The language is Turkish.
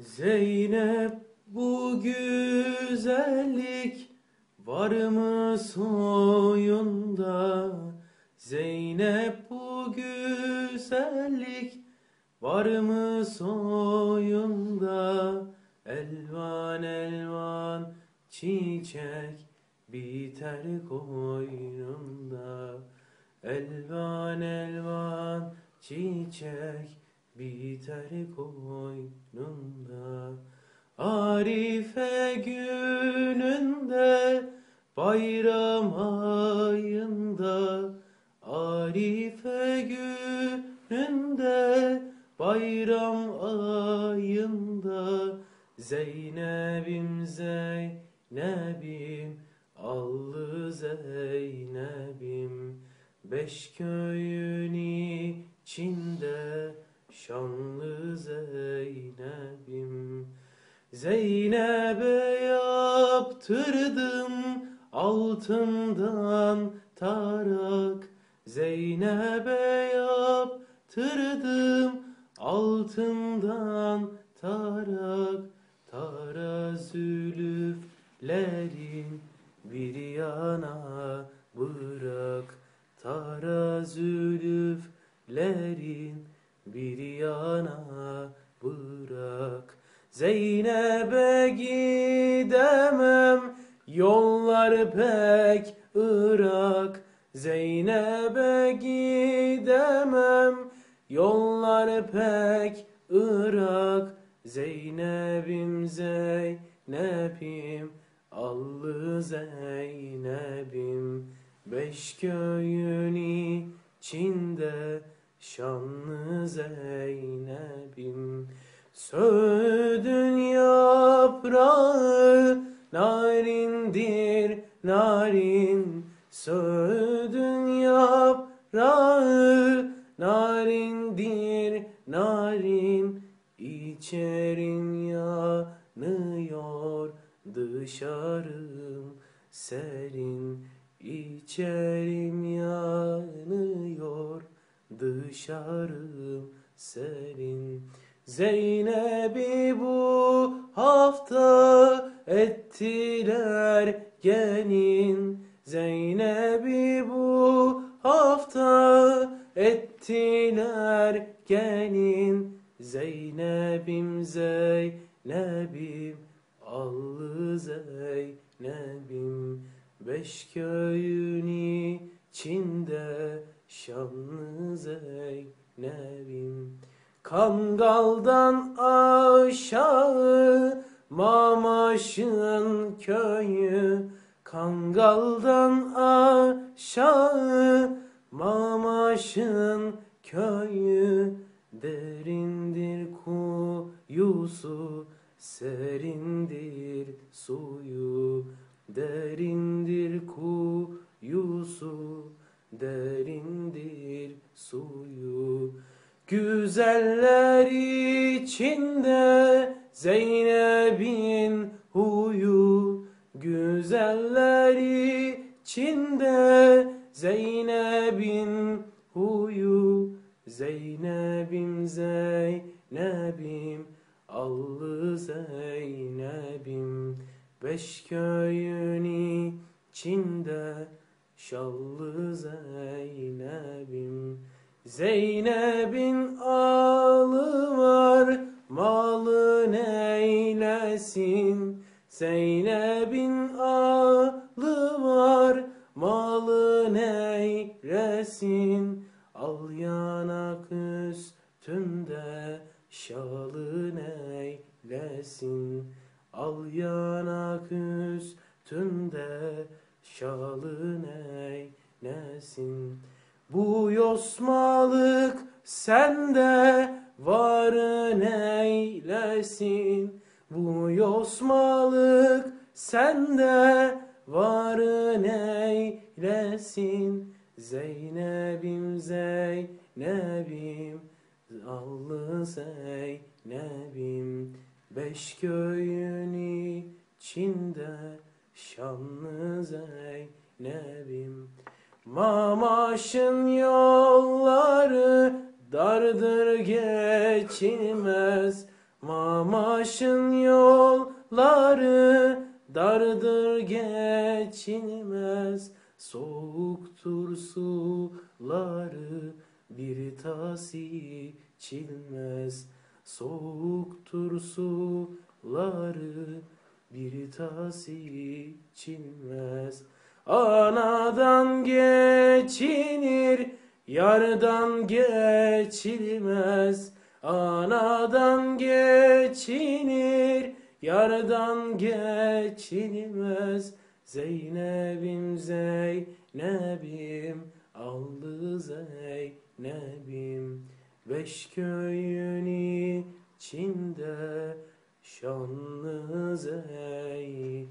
Zeynep bu güzellik var mı soyunda? Zeynep bu güzellik var mı soyunda? Elvan elvan çiçek biter koynunda. Elvan elvan çiçek biter koynunda. Arife gününde bayram ayında Arife gününde bayram ayında Zeynep'im Zeynep'im allı Zeynep'im Beş köyün içinde şanlı Zeynep'im Zeynep'e yaptırdım altından tarak. Zeynep'e yaptırdım altından tarak. Tara zülüflerin yana bırak. Zeynep'e gidemem yollar pek ırak. Zeynep'e gidemem yollar pek ırak. Zeynep'im Zeynep'im allı Zeynep'im. Beş köyün içinde şanlı Zeynep'im Söğüdün yaprağı narindir narin. Söğüdün yaprağı narindir narin. İçerin yanıyor dışarım serin. İçerim yanıyor dışarım serin Zeynep'i bu hafta ettiler gelin. Zeynep'i bu hafta ettiler gelin. Zeynep'im Zeynep'im allı Zeynep'im. Beş köyün içinde şanlı Zeynep'im Kangal'dan aşağı Mamaş'ın köyü. Kangal'dan aşağı Mamaş'ın köyü. Derindir kuyusu Serindir suyu. Derindir kuyusu Derindir suyu Güzeller içinde Zeynep'in huyu Güzeller içinde Zeynep'in huyu Zeynep'im Zeynep'im allı Zeynep'im Beş köyün içinde şallı Zeynep'im Zeynep'in alı var malı neylesin? Zeynep'in alı var malı neylesin? Al yanak üstünde şalı neylesin? Al yanak üstünde şalı neylesin Bu yosmalık sende var neylesin? Bu yosmalık sende var neylesin? Zeynep'im Zeynep'im allı Zeynep'im. Beş köyün içinde şanlı Zeynep'im Mamaş'ın yolları dardır geçilmez. Mamaş'ın yolları dardır geçilmez. Soğuktur suları bir tas içilmez. Soğuktur suları bir tas içilmez. Anadan geçinir yardan geçilmez. Anadan geçinir yardan geçilmez. Zeynep'im Zeynep'im aldı Zeynep'im Beş köyün içinde şanlı Zeynep'im